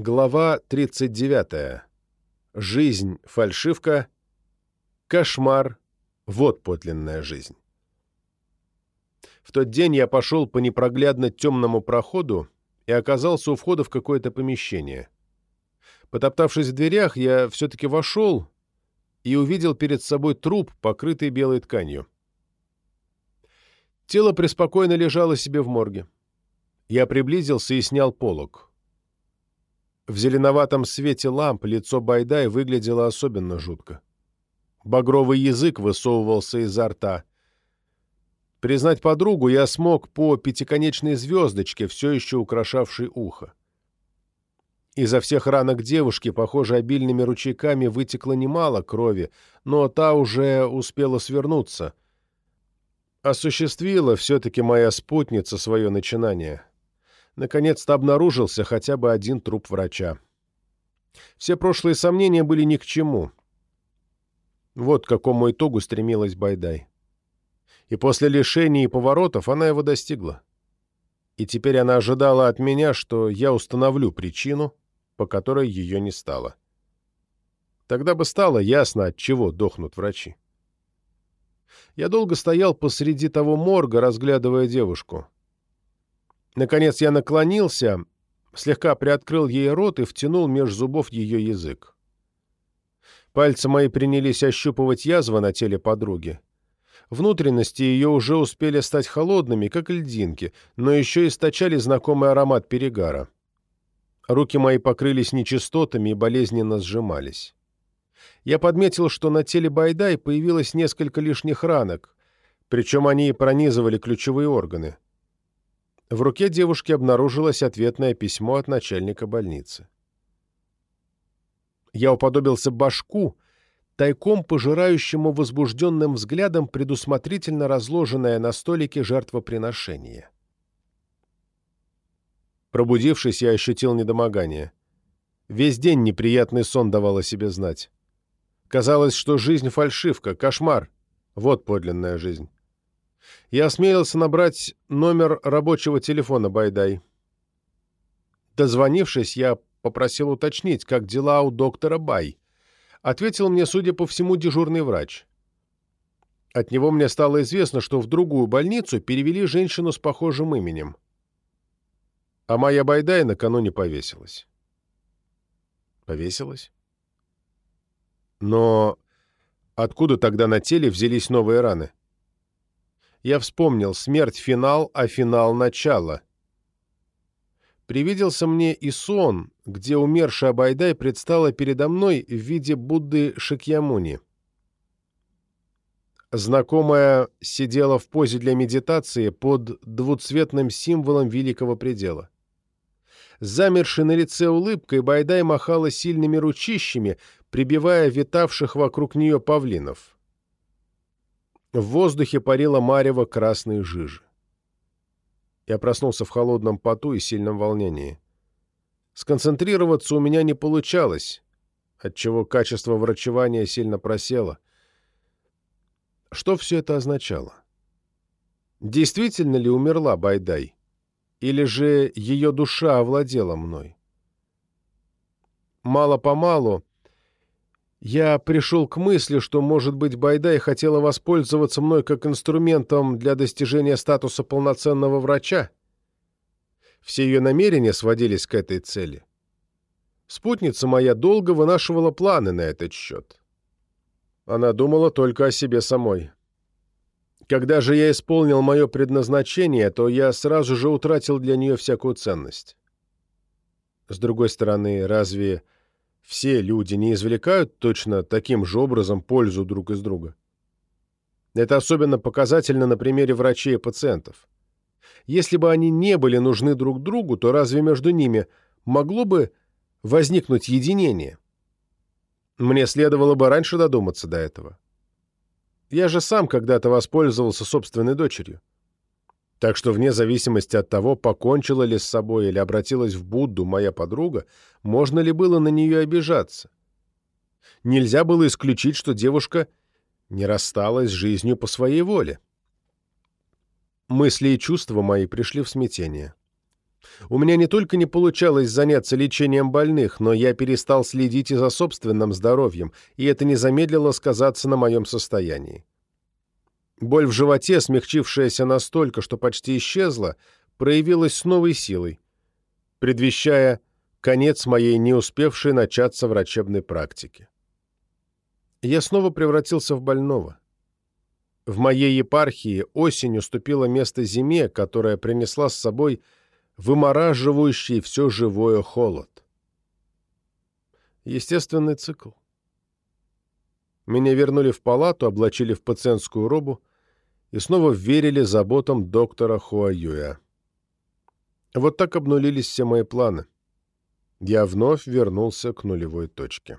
Глава 39. Жизнь – фальшивка. Кошмар – вот подлинная жизнь. В тот день я пошел по непроглядно темному проходу и оказался у входа в какое-то помещение. Потоптавшись в дверях, я все-таки вошел и увидел перед собой труп, покрытый белой тканью. Тело преспокойно лежало себе в морге. Я приблизился и снял полог. В зеленоватом свете ламп лицо Байдай выглядело особенно жутко. Багровый язык высовывался изо рта. Признать подругу я смог по пятиконечной звездочке, все еще украшавшей ухо. Изо всех ранок девушки, похоже, обильными ручейками вытекло немало крови, но та уже успела свернуться. Осуществила все-таки моя спутница свое начинание наконец-то обнаружился хотя бы один труп врача. Все прошлые сомнения были ни к чему. Вот к какому итогу стремилась Байдай. И после лишений и поворотов она его достигла. И теперь она ожидала от меня, что я установлю причину, по которой ее не стало. Тогда бы стало ясно, от чего дохнут врачи. Я долго стоял посреди того морга, разглядывая девушку. Наконец я наклонился, слегка приоткрыл ей рот и втянул меж зубов ее язык. Пальцы мои принялись ощупывать язвы на теле подруги. Внутренности ее уже успели стать холодными, как льдинки, но еще источали знакомый аромат перегара. Руки мои покрылись нечистотами и болезненно сжимались. Я подметил, что на теле Байдай появилось несколько лишних ранок, причем они и пронизывали ключевые органы. В руке девушки обнаружилось ответное письмо от начальника больницы. Я уподобился башку, тайком пожирающему возбужденным взглядом предусмотрительно разложенное на столике жертвоприношение. Пробудившись, я ощутил недомогание. Весь день неприятный сон давал о себе знать. Казалось, что жизнь — фальшивка, кошмар. Вот подлинная жизнь я осмелился набрать номер рабочего телефона Байдай. Дозвонившись, я попросил уточнить, как дела у доктора Бай. Ответил мне, судя по всему, дежурный врач. От него мне стало известно, что в другую больницу перевели женщину с похожим именем. А моя Байдай накануне повесилась. Повесилась? Но откуда тогда на теле взялись новые раны? Я вспомнил смерть — финал, а финал — начало. Привиделся мне и сон, где умершая Байдай предстала передо мной в виде Будды Шакьямуни. Знакомая сидела в позе для медитации под двуцветным символом великого предела. Замершей на лице улыбкой Байдай махала сильными ручищами, прибивая витавших вокруг нее павлинов. В воздухе парила марево красной жижи. Я проснулся в холодном поту и сильном волнении. Сконцентрироваться у меня не получалось, отчего качество врачевания сильно просело. Что все это означало? Действительно ли умерла Байдай? Или же ее душа овладела мной? Мало-помалу я пришел к мысли, что, может быть, Байдай хотела воспользоваться мной как инструментом для достижения статуса полноценного врача. Все ее намерения сводились к этой цели. Спутница моя долго вынашивала планы на этот счет. Она думала только о себе самой. Когда же я исполнил мое предназначение, то я сразу же утратил для нее всякую ценность. С другой стороны, разве все люди не извлекают точно таким же образом пользу друг из друга. Это особенно показательно на примере врачей и пациентов. Если бы они не были нужны друг другу, то разве между ними могло бы возникнуть единение? Мне следовало бы раньше додуматься до этого. Я же сам когда-то воспользовался собственной дочерью. Так что вне зависимости от того, покончила ли с собой или обратилась в Будду моя подруга, можно ли было на нее обижаться. Нельзя было исключить, что девушка не рассталась с жизнью по своей воле. Мысли и чувства мои пришли в смятение. У меня не только не получалось заняться лечением больных, но я перестал следить и за собственным здоровьем, и это не замедлило сказаться на моем состоянии. Боль в животе, смягчившаяся настолько, что почти исчезла, проявилась с новой силой, предвещая конец моей не успевшей начаться врачебной практики. Я снова превратился в больного. В моей епархии осень уступила место зиме, которая принесла с собой вымораживающий все живое холод. Естественный цикл. Меня вернули в палату, облачили в пациентскую робу и снова верили заботам доктора Хуаюя. Вот так обнулились все мои планы. Я вновь вернулся к нулевой точке.